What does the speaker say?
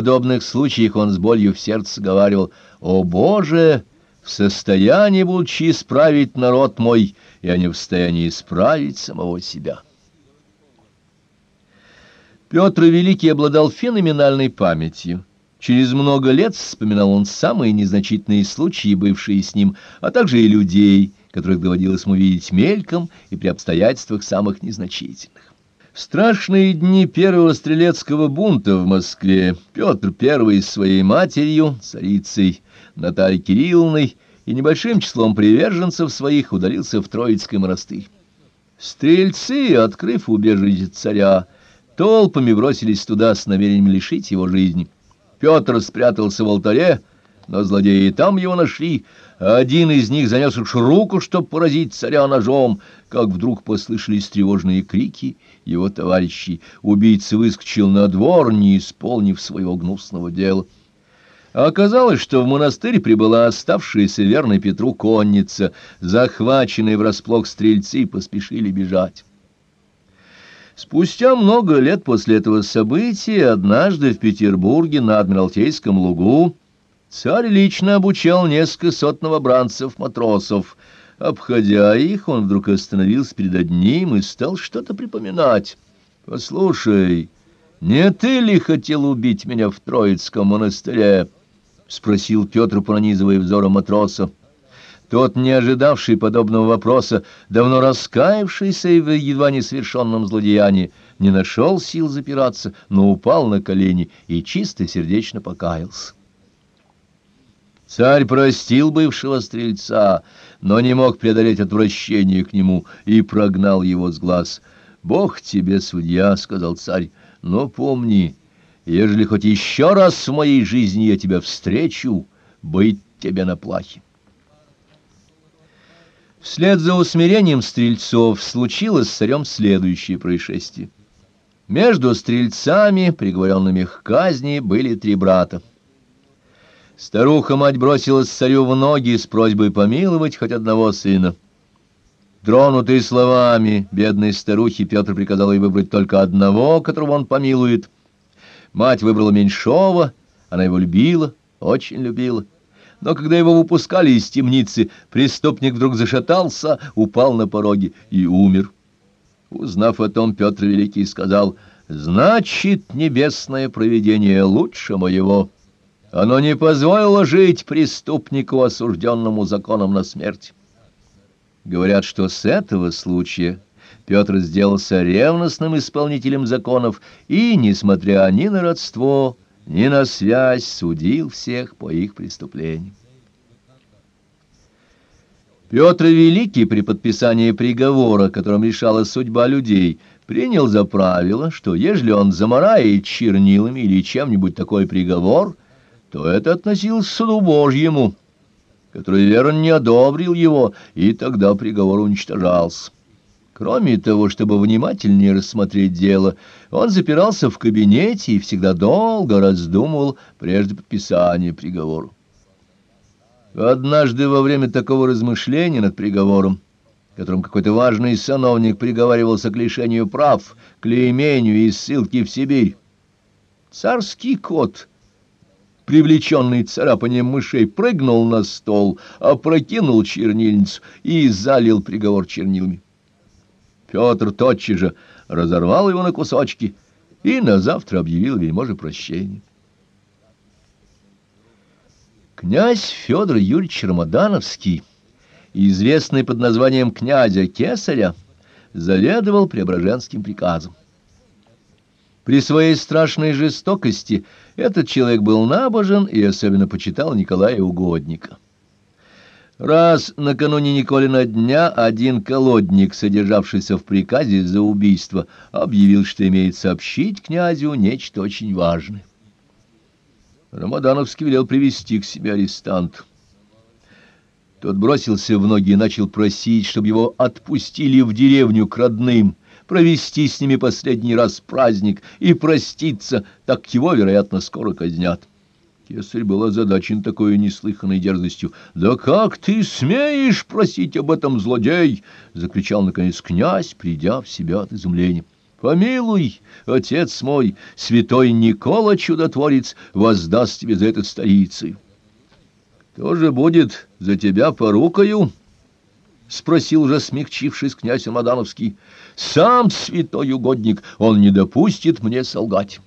подобных случаях он с болью в сердце говаривал «О Боже, в состоянии будучи исправить народ мой, я не в состоянии исправить самого себя». Петр Великий обладал феноменальной памятью. Через много лет вспоминал он самые незначительные случаи, бывшие с ним, а также и людей, которых доводилось ему видеть мельком и при обстоятельствах самых незначительных. Страшные дни первого стрелецкого бунта в Москве Петр I с своей матерью, царицей Натальей Кирилловной и небольшим числом приверженцев своих удалился в Троицкий монастырь. Стрельцы, открыв убежище царя, толпами бросились туда с намерением лишить его жизни. Петр спрятался в алтаре, но злодеи и там его нашли. Один из них занес уж руку, чтобы поразить царя ножом, как вдруг послышались тревожные крики его товарищей. Убийца выскочил на двор, не исполнив своего гнусного дела. оказалось, что в монастырь прибыла оставшаяся верной Петру конница. Захваченные врасплох стрельцы поспешили бежать. Спустя много лет после этого события, однажды в Петербурге на Адмиралтейском лугу, царь лично обучал несколько сот новобранцев-матросов. Обходя их, он вдруг остановился перед одним и стал что-то припоминать. «Послушай, не ты ли хотел убить меня в Троицком монастыре?» — спросил Петр, пронизывая взором матроса. Тот, не ожидавший подобного вопроса, давно раскаявшийся в едва не совершенном злодеянии, не нашел сил запираться, но упал на колени и чисто сердечно покаялся. Царь простил бывшего стрельца, но не мог преодолеть отвращение к нему и прогнал его с глаз. «Бог тебе, судья», — сказал царь, — «но помни, ежели хоть еще раз в моей жизни я тебя встречу, быть тебе на плахе». Вслед за усмирением стрельцов случилось с царем следующее происшествие. Между стрельцами, приговоренными к казни, были три брата. Старуха-мать бросилась царю в ноги с просьбой помиловать хоть одного сына. Тронутый словами бедной старухи, Петр приказал ей выбрать только одного, которого он помилует. Мать выбрала меньшого, она его любила, очень любила но когда его выпускали из темницы, преступник вдруг зашатался, упал на пороге и умер. Узнав о том, Петр Великий сказал, «Значит, небесное провидение лучше моего. Оно не позволило жить преступнику, осужденному законом на смерть». Говорят, что с этого случая Петр сделался ревностным исполнителем законов и, несмотря ни на родство, ни на связь судил всех по их преступлениям. Петр Великий при подписании приговора, которым решалась судьба людей, принял за правило, что ежели он замарает чернилами или чем-нибудь такой приговор, то это относилось к суду Божьему, который, верно, не одобрил его, и тогда приговор уничтожался. Кроме того, чтобы внимательнее рассмотреть дело, он запирался в кабинете и всегда долго раздумывал прежде подписания приговора. Однажды во время такого размышления над приговором, которым какой-то важный сановник приговаривался к лишению прав, клеймению и ссылке в Сибирь, царский кот, привлеченный царапанием мышей, прыгнул на стол, опрокинул чернильницу и залил приговор чернилами. Петр тотчас же разорвал его на кусочки и на завтра объявил вельможе прощение. Князь Федор Юрьевич Рамадановский, известный под названием князя Кесаря, заведовал Преображенским приказом. При своей страшной жестокости этот человек был набожен и особенно почитал Николая Угодника. Раз накануне Николина дня один колодник, содержавшийся в приказе за убийство, объявил, что имеет сообщить князю нечто очень важное. Рамадановский велел привести к себе арестант. Тот бросился в ноги и начал просить, чтобы его отпустили в деревню к родным, провести с ними последний раз праздник и проститься, так его, вероятно, скоро казнят. Кесарь был озадачен такой неслыханной дерзостью. «Да как ты смеешь просить об этом, злодей?» — закричал, наконец, князь, придя в себя от изумления. Помилуй, отец мой, святой Никола Чудотворец воздаст тебе за это столицей. Кто же будет за тебя порукою? — спросил уже смягчившись князь Мадановский. — Сам святой угодник, он не допустит мне солгать.